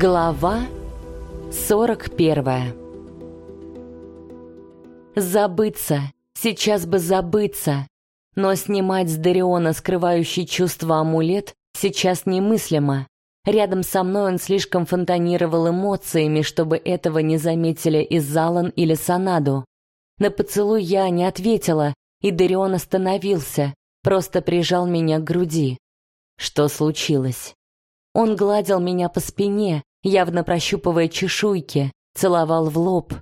Глава 41 Забыться, сейчас бы забыться, но снимать с Дариона скрывающий чувство амулет сейчас немыслимо. Рядом со мной он слишком фонтанировал эмоциями, чтобы этого не заметили и Залан или Санаду. На поцелуй я не ответила, и Дарион остановился, просто прижал меня к груди. Что случилось? Он гладил меня по спине, явно прощупывая чешуйки, целовал в лоб.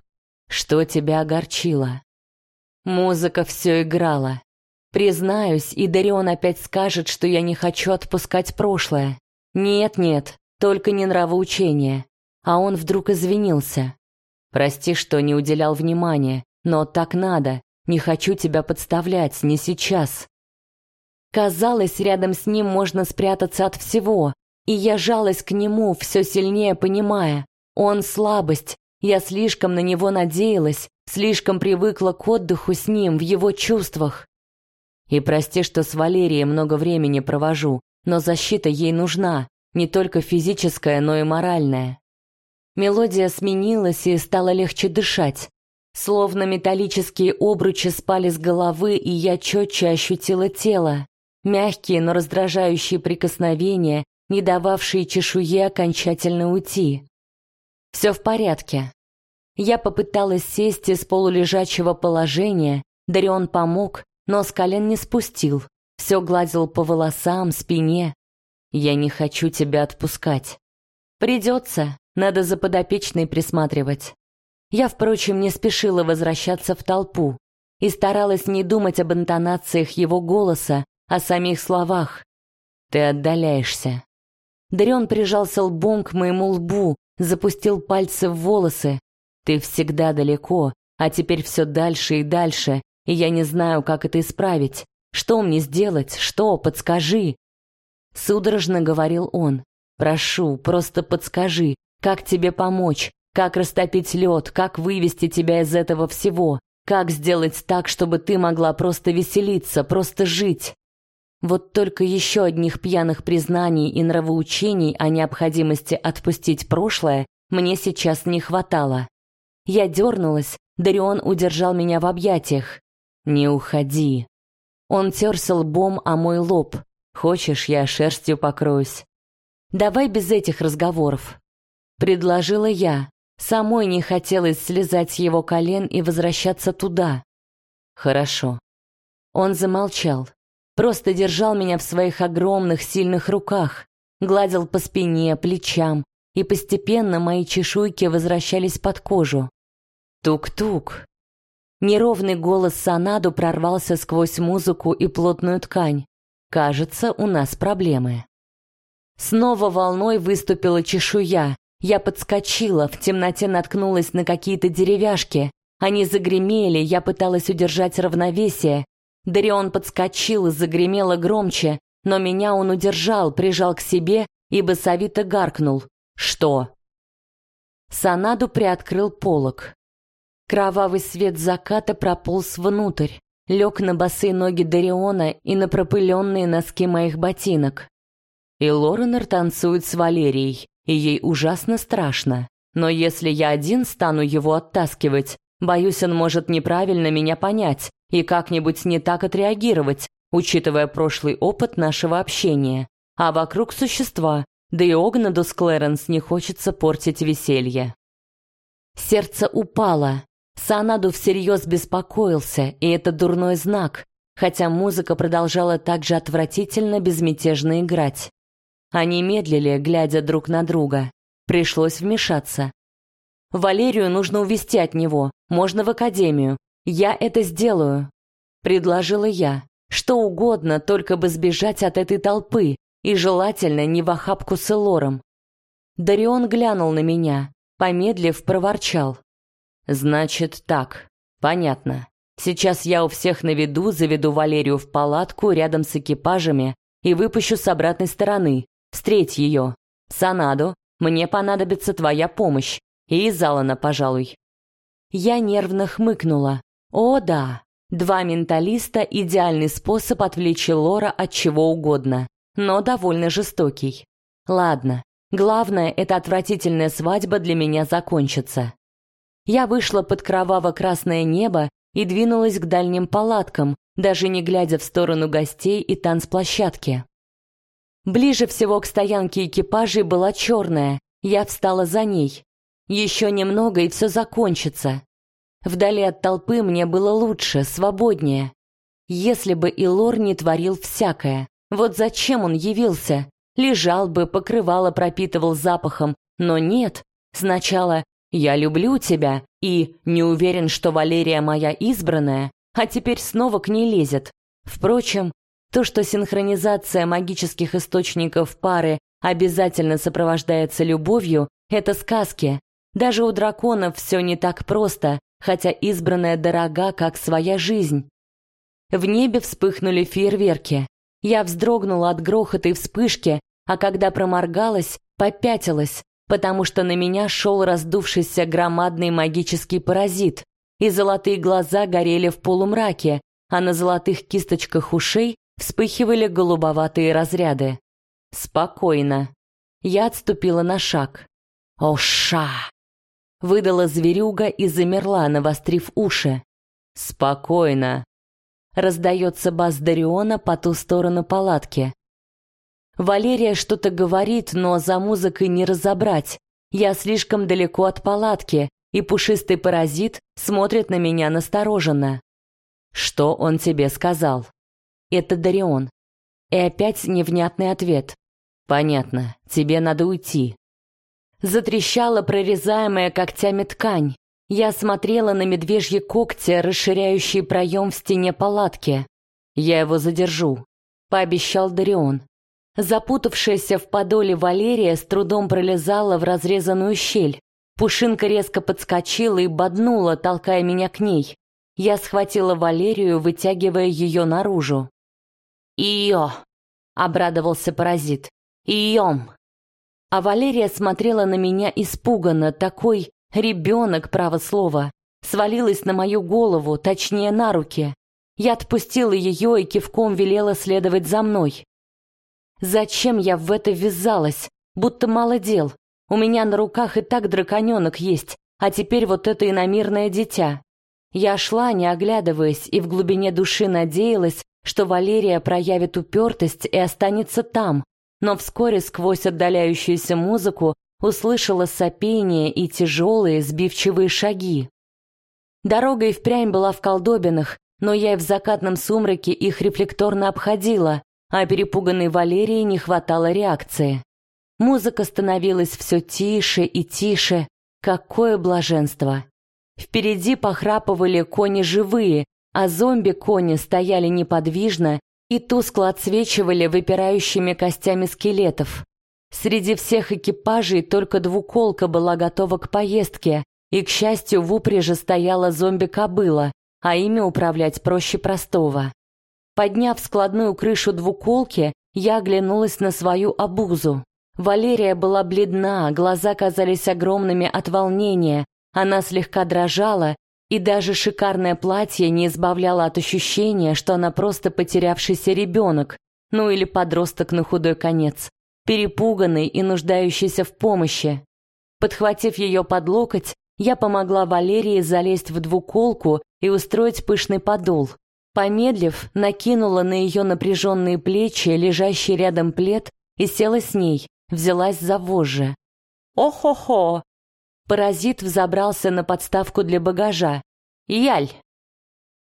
Что тебя огорчило? Музыка все играла. Признаюсь, и Дарион опять скажет, что я не хочу отпускать прошлое. Нет-нет, только не нравоучение. А он вдруг извинился. Прости, что не уделял внимания, но так надо. Не хочу тебя подставлять, не сейчас. Казалось, рядом с ним можно спрятаться от всего, и я жалась к нему, все сильнее понимая. Он слабость, я слишком на него надеялась, слишком привыкла к отдыху с ним, в его чувствах. И прости, что с Валерией много времени провожу, но защита ей нужна, не только физическая, но и моральная. Мелодия сменилась и стало легче дышать. Словно металлические обручи спали с головы, и я четче ощутила тело. Мягкие, но раздражающие прикосновения, не дававшие чешуе окончательно уйти. Все в порядке. Я попыталась сесть из полулежачего положения, Дарион помог, но с колен не спустил, все гладил по волосам, спине. Я не хочу тебя отпускать. Придется, надо за подопечной присматривать. Я, впрочем, не спешила возвращаться в толпу и старалась не думать об интонациях его голоса, о самих словах. Ты отдаляешься. Дарион прижался лбом к моему лбу, запустил пальцы в волосы. Ты всегда далеко, а теперь все дальше и дальше, и я не знаю, как это исправить. Что мне сделать? Что? Подскажи. Судорожно говорил он. Прошу, просто подскажи, как тебе помочь, как растопить лед, как вывести тебя из этого всего, как сделать так, чтобы ты могла просто веселиться, просто жить. Вот только еще одних пьяных признаний и нравоучений о необходимости отпустить прошлое мне сейчас не хватало. Я дернулась, Дарион удержал меня в объятиях. «Не уходи». Он терся лбом о мой лоб. «Хочешь, я шерстью покроюсь?» «Давай без этих разговоров», — предложила я. Самой не хотелось слезать с его колен и возвращаться туда. «Хорошо». Он замолчал. Просто держал меня в своих огромных сильных руках, гладил по спине, плечам, и постепенно мои чешуйки возвращались под кожу. Тук-тук. Неровный голос Санаду прорвался сквозь музыку и плотную ткань. Кажется, у нас проблемы. Снова волной выступила чешуя. Я подскочила, в темноте наткнулась на какие-то деревяшки. Они загремели, я пыталась удержать равновесие, Дарион подскочил и загремело громче, но меня он удержал, прижал к себе и басовито гаркнул. «Что?» Санаду приоткрыл полог. Кровавый свет заката прополз внутрь, лег на босые ноги Дариона и на пропыленные носки моих ботинок. И Лоренор танцует с Валерией, и ей ужасно страшно. Но если я один стану его оттаскивать, боюсь, он может неправильно меня понять и как-нибудь не так отреагировать, учитывая прошлый опыт нашего общения. А вокруг существа, да и Огнадус Клэренс не хочется портить веселье. Сердце упало. Санаду всерьез беспокоился, и это дурной знак, хотя музыка продолжала так же отвратительно безмятежно играть. Они медлили, глядя друг на друга. Пришлось вмешаться. Валерию нужно увести от него, можно в академию, «Я это сделаю», — предложила я. «Что угодно, только бы сбежать от этой толпы, и желательно не в охапку с Элором». Дарион глянул на меня, помедлив, проворчал. «Значит так, понятно. Сейчас я у всех на виду заведу Валерию в палатку рядом с экипажами и выпущу с обратной стороны. Встреть ее. Санадо, мне понадобится твоя помощь. И из Алана, пожалуй». Я нервно хмыкнула. О да, два менталиста – идеальный способ отвлечь Лора от чего угодно, но довольно жестокий. Ладно, Главное, эта отвратительная свадьба для меня закончится. Я вышла под кроваво-красное небо и двинулась к дальним палаткам, даже не глядя в сторону гостей и танцплощадки. Ближе всего к стоянке экипажей была черная, я встала за ней. Еще немного, и все закончится. Вдали от толпы мне было лучше, свободнее. Если бы Илор не творил всякое, вот зачем он явился? Лежал бы, покрывало пропитывал запахом, но нет. Сначала «я люблю тебя» и «не уверен, что Валерия моя избранная», а теперь снова к ней лезет. Впрочем, то, что синхронизация магических источников пары обязательно сопровождается любовью, это сказки. Даже у драконов все не так просто, хотя избранная дорога, как своя жизнь. В небе вспыхнули фейерверки. Я вздрогнула от грохота и вспышки, а когда проморгалась, попятилась, потому что на меня шел раздувшийся громадный магический паразит, и золотые глаза горели в полумраке, а на золотых кисточках ушей вспыхивали голубоватые разряды. Спокойно. Я отступила на шаг. «Оша!» Выдала зверюга и замерла, навострив уши. «Спокойно!» Раздается бас Дариона по ту сторону палатки. Валерия что-то говорит, но за музыкой не разобрать. Я слишком далеко от палатки, и пушистый паразит смотрит на меня настороженно. Что он тебе сказал? Это Дарион. И опять невнятный ответ. Понятно, тебе надо уйти. Затрещала прорезаемая когтями ткань. Я смотрела на медвежьи когти, расширяющие проем в стене палатки. Я его задержу, пообещал Дарион. Запутавшаяся в подоле Валерия с трудом пролезала в разрезанную щель. Пушинка резко подскочила и боднула, толкая меня к ней. Я схватила Валерию, вытягивая ее наружу. «Ио!» — обрадовался паразит. «Иом!» А Валерия смотрела на меня испуганно, такой ребенок, право слово. Свалилась на мою голову, точнее на руки. Я отпустила ее и кивком велела следовать за мной. Зачем я в это ввязалась? Будто мало дел. У меня на руках и так драконенок есть, а теперь вот это иномирное дитя. Я шла, не оглядываясь, и в глубине души надеялась, что Валерия проявит упертость и останется там, но вскоре сквозь отдаляющуюся музыку услышала сопение и тяжелые сбивчивые шаги. Дорога и впрямь была в колдобинах, но я и в закатном сумраке их рефлекторно обходила, а перепуганной Валерии не хватало реакции. Музыка становилась все тише и тише. Какое блаженство! Впереди похрапывали кони живые, а зомби-кони стояли неподвижно и тускло отсвечивали выпирающими костями скелетов. Среди всех экипажей только двуколка была готова к поездке, и, к счастью, в упряжи стояла зомби-кобыла, а ими управлять проще простого. Подняв складную крышу двуколки, я оглянулась на свою обузу. Валерия была бледна, глаза казались огромными от волнения, она слегка дрожала, и даже шикарное платье не избавляло от ощущения, что она просто потерявшийся ребенок, ну или подросток на худой конец, перепуганный и нуждающийся в помощи. Подхватив ее под локоть, я помогла Валерии залезть в двуколку и устроить пышный подол. Помедлив, накинула на ее напряженные плечи лежащий рядом плед и села с ней, взялась за вожжи. «О-хо-хо!» Паразит взобрался на подставку для багажа. «Яль!»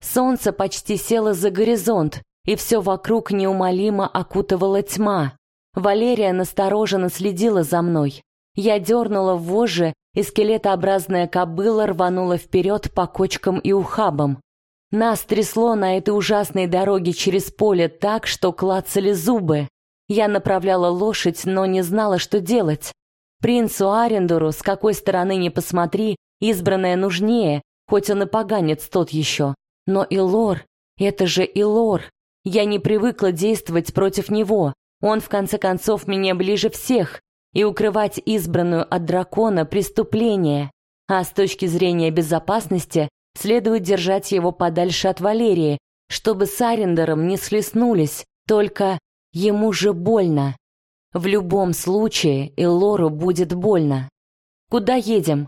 Солнце почти село за горизонт, и все вокруг неумолимо окутывала тьма. Валерия настороженно следила за мной. Я дернула вожжи, и скелетообразная кобыла рванула вперед по кочкам и ухабам. Нас трясло на этой ужасной дороге через поле так, что клацали зубы. Я направляла лошадь, но не знала, что делать. Принцу Арендору, с какой стороны ни посмотри, избранная нужнее, хоть он и поганец тот еще. Но Илор, это же Илор. Я не привыкла действовать против него. Он, в конце концов, мне ближе всех. И укрывать избранную от дракона – преступление. А с точки зрения безопасности, Следует держать его подальше от Валерии, чтобы с Арендером не слеснулись, только ему же больно. В любом случае Элору будет больно. Куда едем?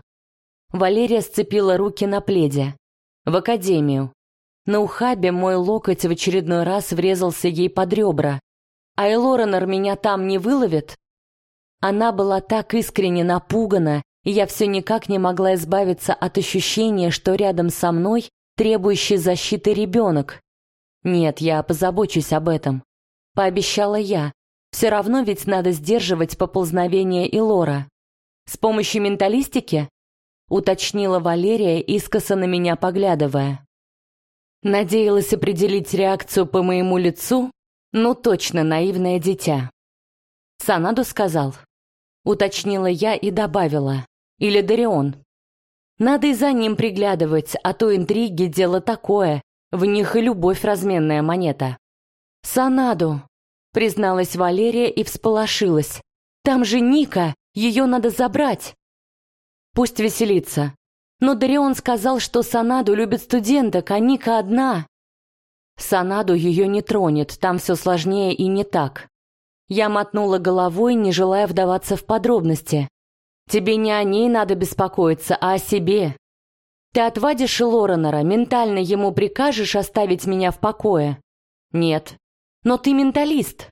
Валерия сцепила руки на пледе. В академию. На ухабе мой локоть в очередной раз врезался ей под ребра. А Элоренор меня там не выловит? Она была так искренне напугана, и я все никак не могла избавиться от ощущения, что рядом со мной требующий защиты ребенок. Нет, я позабочусь об этом. Пообещала я. Все равно ведь надо сдерживать поползновение Илора. С помощью менталистики? Уточнила Валерия, искоса на меня поглядывая. Надеялась определить реакцию по моему лицу? Ну точно, наивное дитя. Санаду сказал. Уточнила я и добавила. Или Дарион. Надо и за ним приглядывать, а то интриги — дело такое. В них и любовь разменная монета. «Санаду», — призналась Валерия и всполошилась. «Там же Ника, ее надо забрать». «Пусть веселится. Но Дарион сказал, что Санаду любит студенток, а Ника одна». Санаду ее не тронет, там все сложнее и не так. Я мотнула головой, не желая вдаваться в подробности. Тебе не о ней надо беспокоиться, а о себе. Ты отвадишь Лоренора, ментально ему прикажешь оставить меня в покое? Нет. Но ты менталист.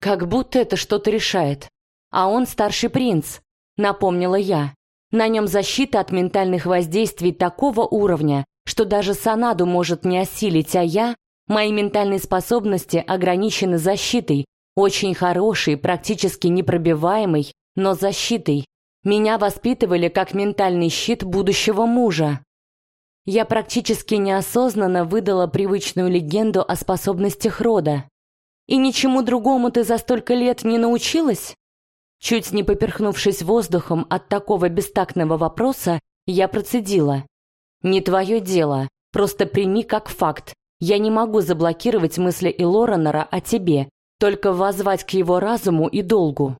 Как будто это что-то решает. А он старший принц, напомнила я. На нем защита от ментальных воздействий такого уровня, что даже Санаду может не осилить, а я, мои ментальные способности ограничены защитой, очень хорошей, практически непробиваемой, но защитой. Меня воспитывали как ментальный щит будущего мужа. Я практически неосознанно выдала привычную легенду о способностях рода. И ничему другому ты за столько лет не научилась? Чуть не поперхнувшись воздухом от такого бестактного вопроса, я процедила. «Не твое дело, просто прими как факт. Я не могу заблокировать мысли Илоранора о тебе, только воззвать к его разуму и долгу».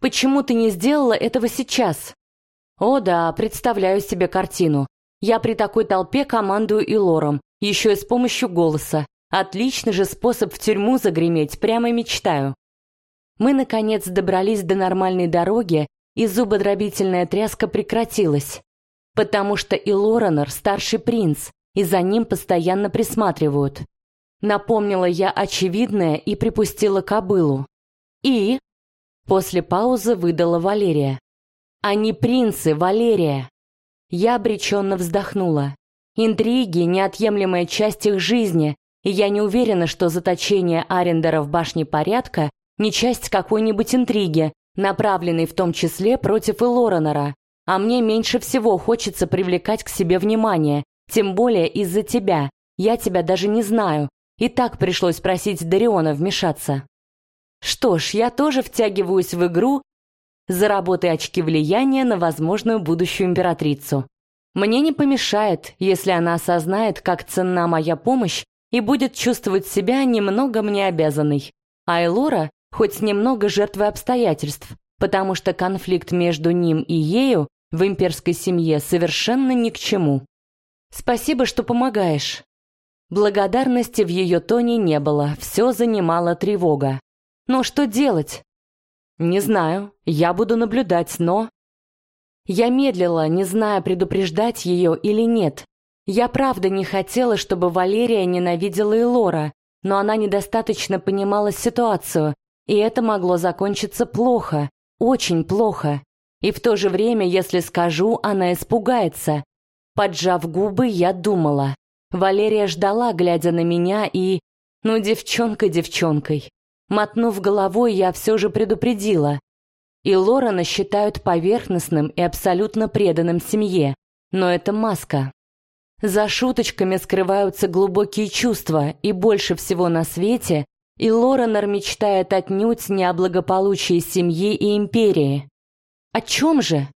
Почему ты не сделала этого сейчас? О да, представляю себе картину. Я при такой толпе командую и лором, еще и с помощью голоса. Отличный же способ в тюрьму загреметь, прямо мечтаю. Мы, наконец, добрались до нормальной дороги, и зубодробительная тряска прекратилась. Потому что и Лоренор старший принц, и за ним постоянно присматривают. Напомнила я очевидное и припустила кобылу. И После паузы выдала Валерия. «Они принцы, Валерия!» Я обреченно вздохнула. Интриги — неотъемлемая часть их жизни, я не уверена, что заточение Арендера в башне порядка не часть какой-нибудь интриги, направленной в том числе против Элоренора. А мне меньше всего хочется привлекать к себе внимание, тем более из-за тебя. Я тебя даже не знаю. И так пришлось просить Дариона вмешаться. Что ж, я тоже втягиваюсь в игру, заработай очки влияния на возможную будущую императрицу. Мне не помешает, если она осознает, как ценна моя помощь и будет чувствовать себя немного мне обязанной. А Элора хоть немного жертвой обстоятельств, потому что конфликт между ним и ею в имперской семье совершенно ни к чему. Спасибо, что помогаешь. Благодарности в ее тоне не было, все занимала тревога. Но что делать? Не знаю, я буду наблюдать, но... Я медлила, не зная, предупреждать ее или нет. Я правда не хотела, чтобы Валерия ненавидела Элора, но она недостаточно понимала ситуацию, и это могло закончиться плохо, очень плохо. И в то же время, если скажу, она испугается. Поджав губы, я думала. Валерия ждала, глядя на меня, и... Ну, девчонка девчонкой. Мотнув головой, я все же предупредила. И Лорена считают поверхностным и абсолютно преданным семье, но это маска. За шуточками скрываются глубокие чувства, и больше всего на свете и Лоренор мечтает отнюдь не о благополучии семьи и империи. О чем же?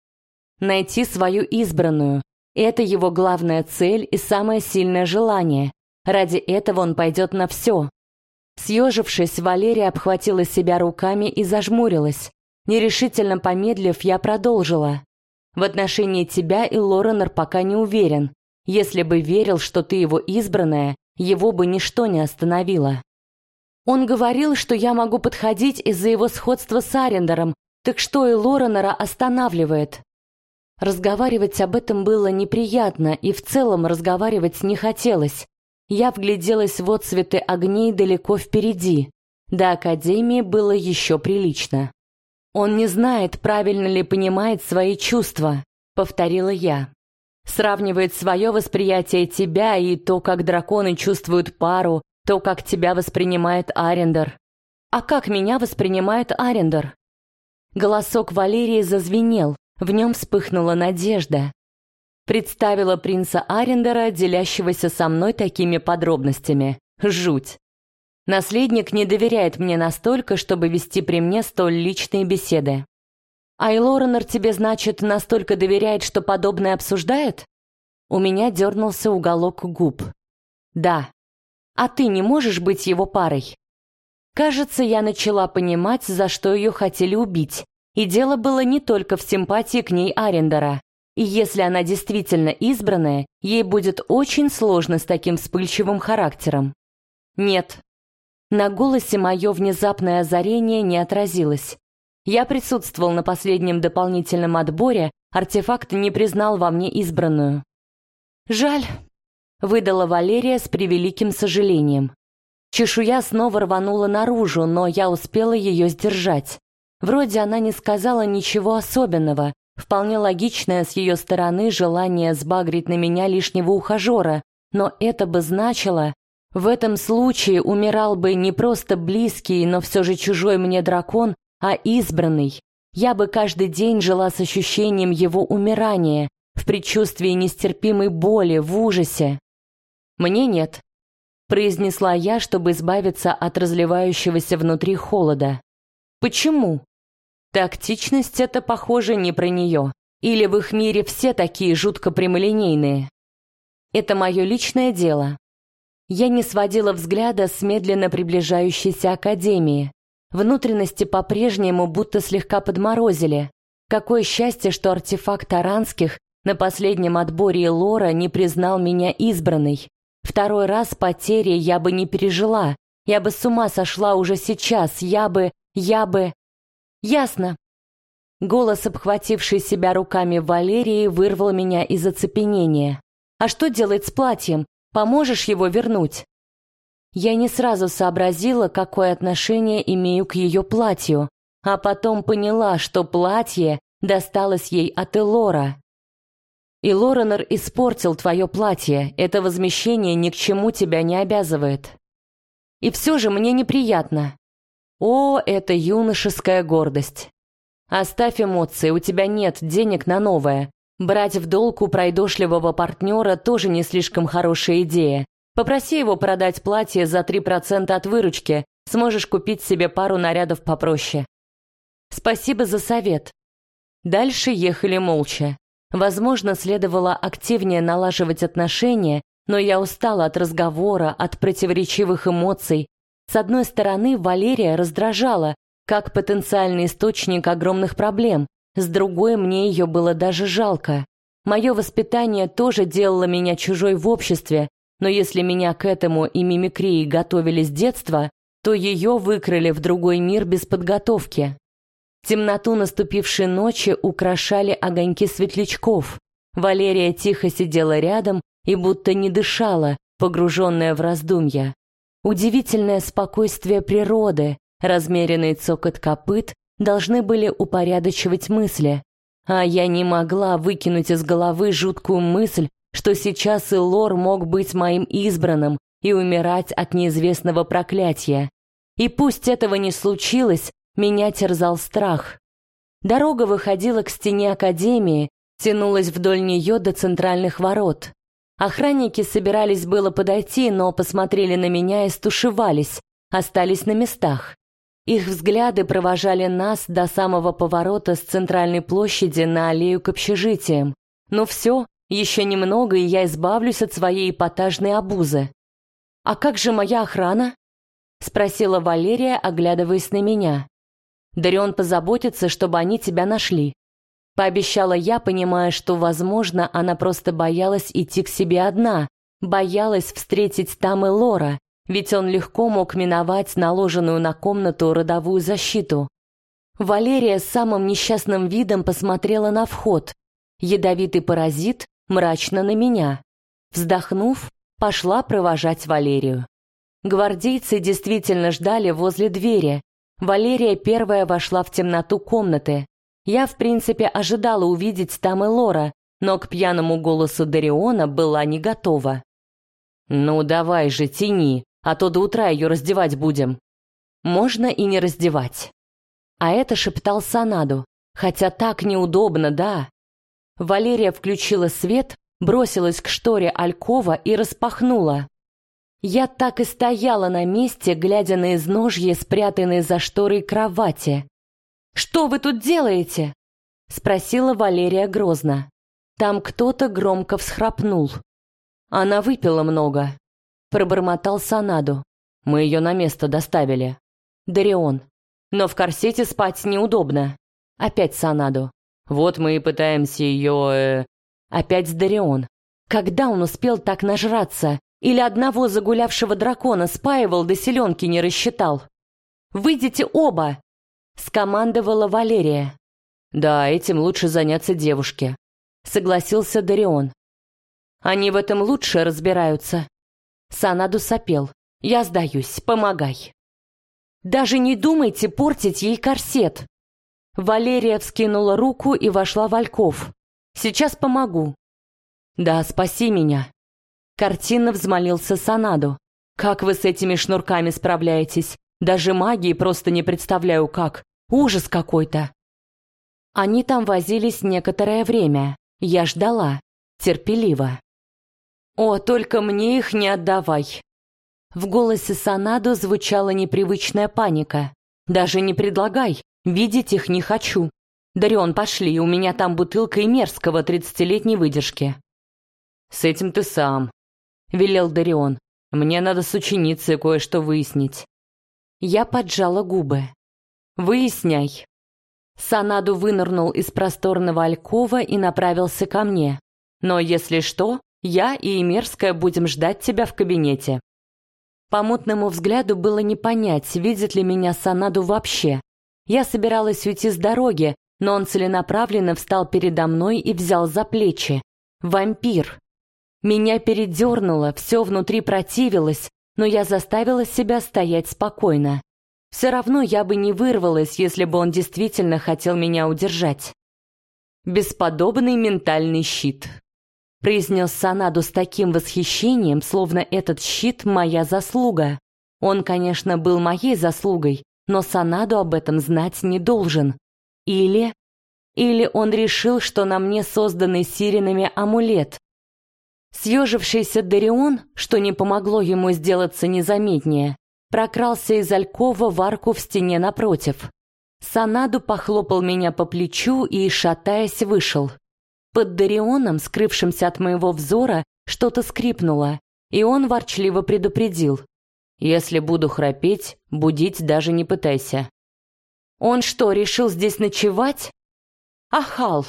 Найти свою избранную. Это его главная цель и самое сильное желание. Ради этого он пойдет на все, Съежившись, Валерия обхватила себя руками и зажмурилась. Нерешительно помедлив, я продолжила. «В отношении тебя и Лоренор пока не уверен. Если бы верил, что ты его избранная, его бы ничто не остановило». Он говорил, что я могу подходить из-за его сходства с Арендером, так что и Лоренера останавливает. Разговаривать об этом было неприятно, и в целом разговаривать не хотелось. Я вгляделась в отцветы огней далеко впереди. До Академии было еще прилично. «Он не знает, правильно ли понимает свои чувства», — повторила я. «Сравнивает свое восприятие тебя и то, как драконы чувствуют пару, то, как тебя воспринимает Арендер. А как меня воспринимает Арендер?» Голосок Валерии зазвенел, в нем вспыхнула надежда. Представила принца Арендера, делящегося со мной такими подробностями. Жуть. Наследник не доверяет мне настолько, чтобы вести при мне столь личные беседы. А Лоренор тебе, значит, настолько доверяет, что подобное обсуждает? У меня дернулся уголок губ. Да. А ты не можешь быть его парой? Кажется, я начала понимать, за что ее хотели убить. И дело было не только в симпатии к ней Арендера. И если она действительно избранная, ей будет очень сложно с таким вспыльчивым характером. Нет. На голосе мое внезапное озарение не отразилось. Я присутствовал на последнем дополнительном отборе, артефакт не признал во мне избранную. «Жаль», — выдала Валерия с превеликим сожалением. Чешуя снова рванула наружу, но я успела ее сдержать. Вроде она не сказала ничего особенного, вполне логичное с ее стороны желание сбагрить на меня лишнего ухажера, но это бы значило, в этом случае умирал бы не просто близкий, но все же чужой мне дракон, а избранный. Я бы каждый день жила с ощущением его умирания, в предчувствии нестерпимой боли, в ужасе. Мне нет, произнесла я, чтобы избавиться от разливающегося внутри холода. Почему? Тактичность — это, похоже, не про нее. Или в их мире все такие жутко прямолинейные. Это мое личное дело. Я не сводила взгляда с медленно приближающейся академии. Внутренности по-прежнему будто слегка подморозили. Какое счастье, что артефакт Аранских на последнем отборе Лора не признал меня избранной. Второй раз потери я бы не пережила. Я бы с ума сошла уже сейчас. Я бы... Я бы... «Ясно». Голос, обхвативший себя руками Валерии, вырвал меня из оцепенения. «А что делать с платьем? Поможешь его вернуть?» Я не сразу сообразила, какое отношение имею к ее платью, а потом поняла, что платье досталось ей от Элора. И Лоренор испортил твое платье, это возмещение ни к чему тебя не обязывает. И все же мне неприятно. О, это юношеская гордость. Оставь эмоции, у тебя нет денег на новое. Брать в долг у пройдошливого партнера тоже не слишком хорошая идея. Попроси его продать платье за 3% от выручки, сможешь купить себе пару нарядов попроще. Спасибо за совет. Дальше ехали молча. Возможно, следовало активнее налаживать отношения, но я устала от разговора, от противоречивых эмоций, с одной стороны, Валерия раздражала, как потенциальный источник огромных проблем, с другой, мне ее было даже жалко. Мое воспитание тоже делало меня чужой в обществе, но если меня к этому и мимикрии готовили с детства, то ее выкрали в другой мир без подготовки. Темноту наступившей ночи украшали огоньки светлячков. Валерия тихо сидела рядом и будто не дышала, погруженная в раздумья. Удивительное спокойствие природы, размеренный цокот копыт должны были упорядочивать мысли. А я не могла выкинуть из головы жуткую мысль, что сейчас и Лор мог быть моим избранным и умирать от неизвестного проклятия. И пусть этого не случилось, меня терзал страх. Дорога выходила к стене Академии, тянулась вдоль нее до центральных ворот. Охранники собирались было подойти, но посмотрели на меня и стушевались, остались на местах. Их взгляды провожали нас до самого поворота с центральной площади на аллею к общежитиям. Ну все, еще немного, и я избавлюсь от своей эпатажной обузы. «А как же моя охрана?» — спросила Валерия, оглядываясь на меня. «Дарион позаботится, чтобы они тебя нашли. Пообещала я, понимая, что, возможно, она просто боялась идти к себе одна, боялась встретить там и Лора, ведь он легко мог миновать наложенную на комнату родовую защиту. Валерия с самым несчастным видом посмотрела на вход. Ядовитый паразит мрачно на меня. Вздохнув, пошла провожать Валерию. Гвардейцы действительно ждали возле двери. Валерия первая вошла в темноту комнаты. Я, в принципе, ожидала увидеть там и Лора, но к пьяному голосу Дариона была не готова. «Ну давай же, тяни, а то до утра ее раздевать будем». «Можно и не раздевать». А это шептал Санаду, хотя так неудобно, да. Валерия включила свет, бросилась к шторе Алькова и распахнула. Я так и стояла на месте, глядя на изножье, спрятанные за шторой кровати. «Что вы тут делаете?» — спросила Валерия грозно. Там кто-то громко всхрапнул. Она выпила много. Пробормотал Санаду. Мы ее на место доставили. Дарион. Но в корсете спать неудобно. Опять Санаду. Вот мы и пытаемся ее... Э... Опять Дарион. Когда он успел так нажраться? Или одного загулявшего дракона спаивал, до селенки не рассчитал. «Выйдите оба!» — скомандовала Валерия. «Да, этим лучше заняться девушке», — согласился Дарион. «Они в этом лучше разбираются». Санаду сопел. «Я сдаюсь, помогай». «Даже не думайте портить ей корсет!» Валерия вскинула руку и вошла в Альков. «Сейчас помогу». «Да, спаси меня», Картинно взмолился Санаду. «Как вы с этими шнурками справляетесь? Даже магии просто не представляю как. Ужас какой-то!» Они там возились некоторое время. Я ждала. Терпеливо. «О, только мне их не отдавай!» В голосе Санаду звучала непривычная паника. «Даже не предлагай, видеть их не хочу. Дарион, пошли, у меня там бутылка и мерзкого тридцатилетней выдержки». «С этим ты сам», — велел Дарион. «Мне надо с ученицей кое-что выяснить». Я поджала губы. «Выясняй». Санаду вынырнул из просторного алькова и направился ко мне. «Но если что, я и Эмерская будем ждать тебя в кабинете». По мутному взгляду было не понять, видит ли меня Санаду вообще. Я собиралась уйти с дороги, но он целенаправленно встал передо мной и взял за плечи. Вампир. Меня передернуло, все внутри противилось, но я заставила себя стоять спокойно. Все равно я бы не вырвалась, если бы он действительно хотел меня удержать. «Бесподобный ментальный щит», — произнес Санаду с таким восхищением, словно этот щит — моя заслуга. Он, конечно, был моей заслугой, но Санаду об этом знать не должен. Или... Или он решил, что на мне созданный сиренами амулет, Съежившийся Дарион, что не помогло ему сделаться незаметнее, прокрался из алькова в арку в стене напротив. Санаду похлопал меня по плечу и, шатаясь, вышел. Под Дарионом, скрывшимся от моего взора, что-то скрипнуло, и он ворчливо предупредил. «Если буду храпеть, будить даже не пытайся». «Он что, решил здесь ночевать?» «Ахал!»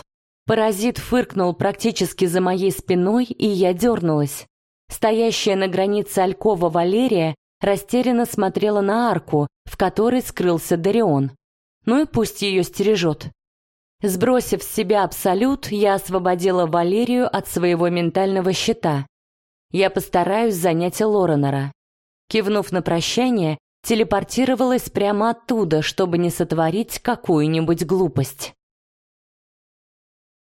Паразит фыркнул практически за моей спиной, и я дернулась. Стоящая на границе Алькова Валерия растерянно смотрела на арку, в которой скрылся Дарион. Ну и пусть ее стережет. Сбросив с себя абсолют, я освободила Валерию от своего ментального щита. Я постараюсь занять Лоренера. Кивнув на прощание, телепортировалась прямо оттуда, чтобы не сотворить какую-нибудь глупость.